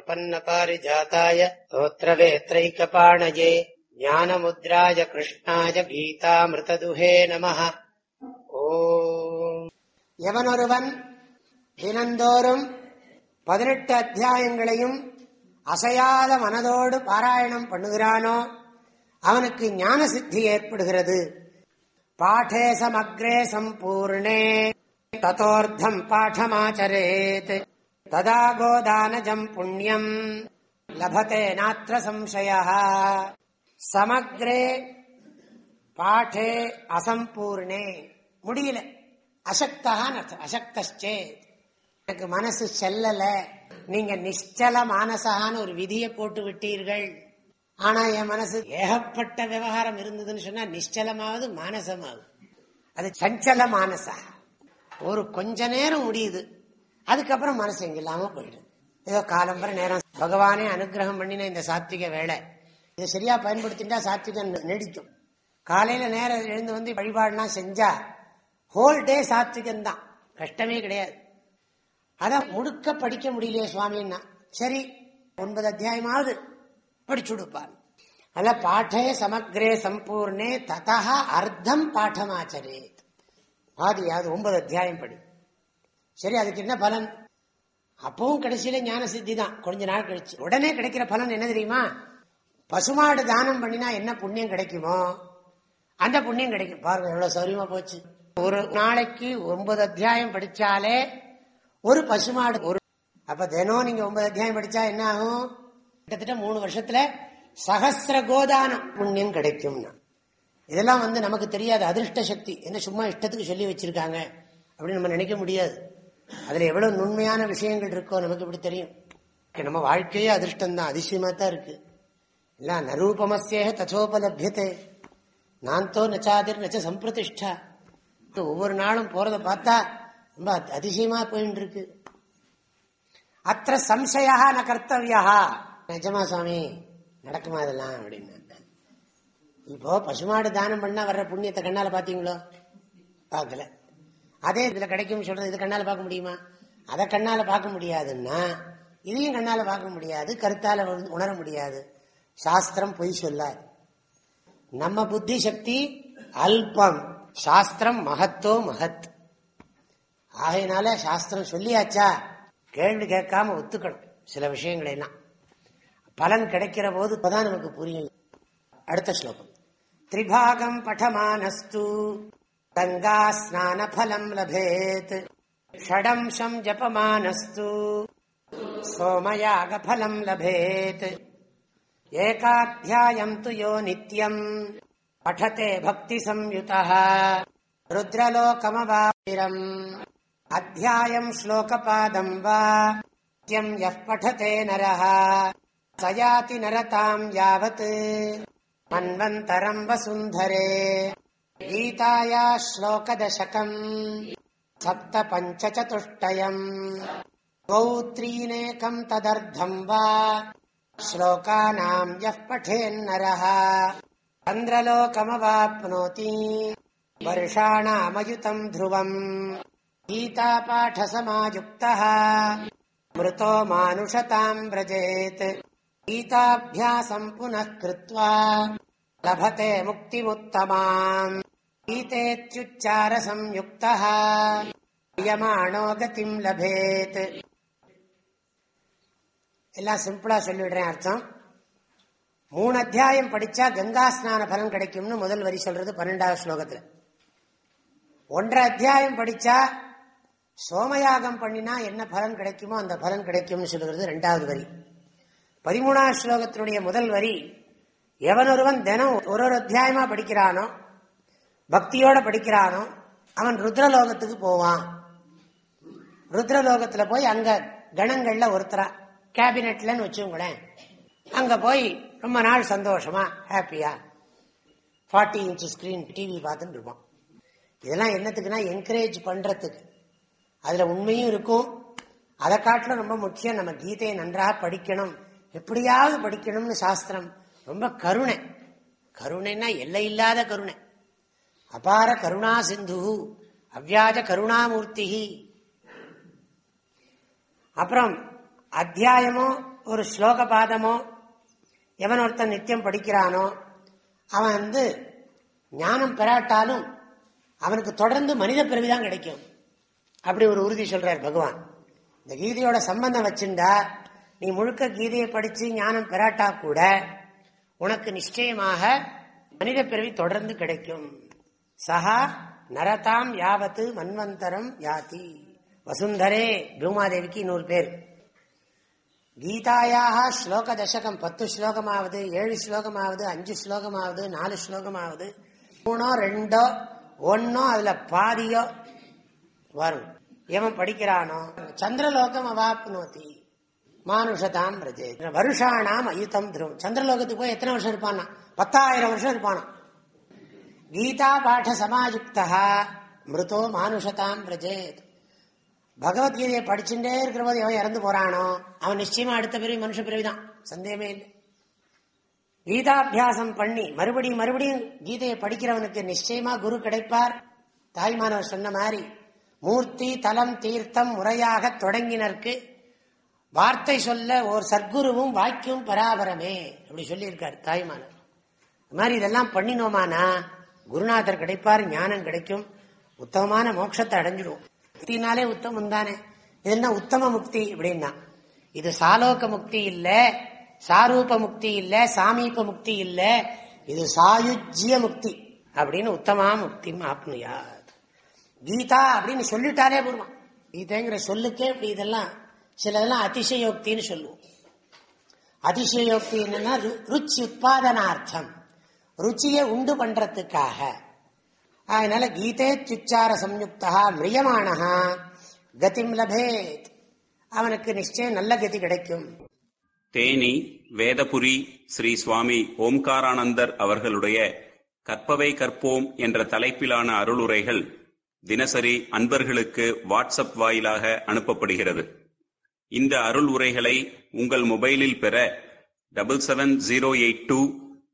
प्रपन्नपारिजाताय स्तोत्रवेत्रैकपाणये ज्ञानमुद्राय कृष्णाय गीतामृतदुहे நமः ஓம் எவனொருவன் தினந்தோறும் பதினெட்டு அத்தியாயங்களையும் அசையாத மனதோடு பாராயணம் பண்ணுகிறானோ அவனுக்கு ஞான சித்தி ஏற்படுகிறது பாடே சமக்ரே சம்பூர்ணே ததோர்த்தம் பாடமாச்சரேத் ததா கோதானஜம் புண்ணியம் லபத்தே நாத்திர சம்சய சமக்ரே பாட்டே அசம்பூர்ணே முடியல அசக்தான் அசக்தே எனக்கு மனசு செல்லல. நீங்க நிச்சல மானசகான்னு ஒரு விதியை போட்டு விட்டீர்கள். ஆனா என் மனசு ஏகப்பட்ட விவகாரம் இருந்ததுன்னு சொன்னா நிச்சலமாவது மானசமாவது. அது சஞ்சல மானசா. ஒரு கொஞ்ச நேரம் முடியுது. அதுக்கப்புறம் மனசு எங்கில்லாம போயிடும். ஏதோ காலம்பர நேரம். பகவானே அனுகிரகம் பண்ணின இந்த சாத்விக வேலை இதை சரியா பயன்படுத்திட்டா சாத்விகம் நீடிக்கும். காலையில நேரம் எழுந்து வந்து வழிபாடுலாம் செஞ்சா ஹோல் டே சாத்விகம் தான் கஷ்டமே கிடையாது. அதான் முழுக்க படிக்க முடியலையே சுவாமின்னா. சரி ஒன்பது அத்தியாயமாவது படிச்சு கொடுப்பார் அல்ல பாட்டே சமக்ரே சம்பூர்ணே ததா அர்த்தம் பாட்டமாச்சரேத். பாதியாவது ஒன்பது அத்தியாயம் படி. சரி அதுக்கு என்ன பலன்? அப்பவும் கடைசியில ஞான சித்தி தான். கொஞ்ச நாள் கழிச்சு. உடனே கிடைக்கிற பலன் என்ன தெரியுமா? பசுமாடு தானம் பண்ணினா என்ன புண்ணியம் கிடைக்குமோ அந்த புண்ணியம் கிடைக்கும். பாருங்க எவ்வளவு சௌரியமா போச்சு. ஒரு நாளைக்கு ஒன்பது அத்தியாயம் படிச்சாலே ஒரு பசுமாடு ஒரு அப்ப தினம் நீங்க ஒன்பது அத்தியாயம் படிச்சா என்ன ஆகும்? கிட்டத்தட்ட மூணு வருஷத்துல சகசிர கோதானம் புண்ணியம் கிடைக்கும்னா. இதெல்லாம் வந்து நமக்கு தெரியாது. அதிர்ஷ்ட சக்தி. என்ன சும்மா இஷ்டத்துக்கு சொல்லி வச்சிருக்காங்க. அப்படின்னு நம்ம நினைக்க முடியாது. அதுல எவ்வளவு நுண்மையான விஷயங்கள் இருக்கோ நமக்கு இப்படி தெரியும். நம்ம வாழ்க்கையே அதிர்ஷ்டம்தான் அதிசயமா தான் இருக்கு. இல்ல நரூபமசேக தச்சோபலபியத்தை நான்தோ நச்சாதிர் நச்ச சம்பிரதிஷ்டா. ஒவ்வொரு நாளும் போறத பார்த்தா ரொம்ப அதிசயமா போயின்னு இருக்கு அத்த சம்சயா ந கர்த்தவியா. நிஜமா சுவாமி நடக்குமா இதெல்லாம் அப்படின்னு இப்போ பசுமாடு தானம் பண்ணா வர்ற புண்ணியத்தை கண்ணால பாத்தீங்களோ பார்க்கல. அதே இதுல கிடைக்கும் சொல்றது இது கண்ணால பார்க்க முடியுமா? அதை கண்ணால பார்க்க முடியாதுன்னா இதையும் கண்ணால பார்க்க முடியாது கருத்தால உணர முடியாது. சாஸ்திரம் பொய் சொல்லாது நம்ம புத்தி சக்தி அல்பம். சாஸ்திரம் மகத்தோ மகத். ஆகையினால சாஸ்திரம் சொல்லியாச்சா? கேள்வி கேட்காம ஒத்துக்கணும் சில விஷயங்களை எல்லாம். பலன் கிடைக்கிற போது இப்பதான் நமக்கு புரியும். அடுத்த ஸ்லோகம். திரிபாகம் பட்டமானஸ்து. गङ्गास्नानफलम् लभेत्। षडंशम् जपमानस्तु। सोमयागफलम् लभेत्। एकाध्यायम् तु यो नित्यम् पठते भक्तिसंयुतः। रुद्रलोकमवारम् अध्यायम् श्लोकपादम् वा। त्यम् यः पठते नरः। स याति नरताम् यावत्। मन्वन्तरम् वसुन्धरे। गीताया श्लोकदशकम् सप्तपञ्चचतुष्टयम्। द्वौ गोत्रीनेकम् तदर्धम् वा। श्लोकानाम् यः पठेन्नरः। चन्द्रलोकमवाप्नोति। वर्षाणामयुतम् ध्रुवम्। गीतापाठसमायुक्तः। मृतो मानुषताम् व्रजेत्। गीताभ्यासम् पुनः कृत्वा। लभते मुक्तिमुत्तमाम्। गीतेत्युच्चारसंयुक्तः क्रियमाणो गतिम् लभेत् எல்லாம் சிம்பிளா சொல்லிடுறேன் அர்த்தம் மூணு அத்தியாயம் படிச்சா கங்கா ஸ்நான பலன் கிடைக்கும்னு முதல் வரி சொல்றது பன்னெண்டாவது ஸ்லோகத்துல ஒன்றரை அத்தியாயம் படிச்சா சோமயாகம் பண்ணினா என்ன பலன் கிடைக்குமோ அந்த பலன் கிடைக்கும்னு சொல்லுகிறது ரெண்டாவது வரி பதிமூணாவது ஸ்லோகத்தினுடைய முதல் வரி எவனொருவன் தினம் ஒரு ஒரு அத்தியாயமா படிக்கிறானோ பக்தியோட படிக்கிறானோ அவன் ருத்ரலோகத்துக்கு போவான். ருத்ரலோகத்துல போய் அங்க கணங்கள்ல ஒருத்தரா கேபினெட்லன்னு வச்சுங்களேன் அங்க போய் ரொம்ப நாள் சந்தோஷமா ஹாப்பியா ஃபார்ட்டி இன்ச்சு ஸ்கிரீன் டிவி பார்த்துட்டு இருப்பான். இதெல்லாம் என்னத்துக்குன்னா என்கரேஜ் பண்றதுக்கு. அதுல உண்மையும் இருக்கும். அதை காட்டிலும் ரொம்ப முக்கியம் நம்ம கீதையை நன்றாக படிக்கணும். எப்படியாவது படிக்கணும்னு சாஸ்திரம் ரொம்ப கருணை. கருணைன்னா எல்லை இல்லாத கருணை. அபார கருணா சிந்து அவ்வியாஜ கருணாமூர்த்தி. அப்புறம் அத்தியாயமோ ஒரு ஸ்லோக பாதமோ எவன் ஒருத்தன் நித்தியம் படிக்கிறானோ அவன் வந்து ஞானம் பெறாட்டாலும் அவனுக்கு தொடர்ந்து மனித பிறவிதான் கிடைக்கும். அப்படி ஒரு உறுதி சொல்றார் பகவான். இந்த கீதையோட சம்பந்தம் வச்சிருந்தா நீ முழுக்க கீதையை படிச்சு ஞானம் பெறாட்டா கூட உனக்கு நிச்சயமாக மனித பிறவி தொடர்ந்து கிடைக்கும். சஹா நரதாம் யாவத்து மன்வந்தரம் யாதி. வசுந்தரே பூமாதேவிக்கு இன்னொரு பேர். கீதாயாக ஸ்லோக தசகம் பத்து ஸ்லோகமாவது ஏழு ஸ்லோகமாவது அஞ்சு ஸ்லோகமாவது நாலு ஸ்லோகமாவது மூணோ ரெண்டோ ஒன்னோ அதுல பாதியோ வரும். எவன் படிக்கிறானோ? சந்திரலோகம் அவாப்னோதி மானுஷதாம் ரஜே வருஷானாம் அயுத்தம் துருவம். சந்திரலோகத்துக்கு போய் எத்தனை வருஷம் இருப்பானா பத்தாயிரம் வருஷம் இருப்பானா? கீதா பாட சமாயுக்தா மிருதோ மானுஷதாம் பிரஜேத் பகவத்கீதையை படிச்சுட்டே இருக்கிற போது எவன் இறந்து போறானோ அவன் நிச்சயமா அடுத்த பிறவி மனுஷ பிறவிதான் சந்தேகமே இல்லை. கீதாபியாசம் பண்ணி மறுபடியும் மறுபடியும் கீதையை படிக்கிறவனுக்கு நிச்சயமா குரு கிடைப்பார். தாய்மானவர் சொன்ன மாதிரி மூர்த்தி தலம் தீர்த்தம் முறையாக தொடங்கினருக்கு வார்த்தை சொல்ல ஒரு சர்க்குருவும் வாக்கியம் பராபரமே அப்படி சொல்லியிருக்கார் தாய்மானவர் இது மாதிரி இதெல்லாம் பண்ணினோமானா குருநாதர் கிடைப்பார் ஞானம் கிடைக்கும். உத்தமமான மோட்சத்தை அடைஞ்சிடுவோம். முக்தினாலே உத்தமம் தானே? இது என்ன உத்தம முக்தி அப்படின்னா? இது சாலோக முக்தி இல்ல சாரூப முக்தி இல்ல சாமீப முக்தி இல்ல. இது சாயுஜ்ய முக்தி அப்படின்னு உத்தமா முக்தி ஆப்னுயாத் கீதா அப்படின்னு சொல்லிட்டாலே போடுவான் கீதைங்கிற சொல்லுக்கே இப்படி இதெல்லாம் சிலதெல்லாம் அதிசயோக்தின்னு சொல்லுவோம். அதிசயோக்தி என்னன்னா ருச்சி உற்பாதனார்த்தம் ருச்சியை உண்டு பண்றதுக்காக. அதனால கீதே சுச்சார சம்யுக்தா மிரியமானஹா கதிம் லபேத். அவனுக்கு நிச்சயம் நல்ல கதி கிடைக்கும். தேனி வேதபுரி ஸ்ரீ சுவாமி ஓம்காரானந்தர் அவர்களுடைய கற்பவை கற்போம் என்ற தலைப்பிலான அருளுரைகள் தினசரி அன்பர்களுக்கு வாட்ஸ்அப் வாயிலாக அனுப்பப்படுகிறது. இந்த அருள் உரைகளை உங்கள் மொபைலில் பெற double seven zero eight two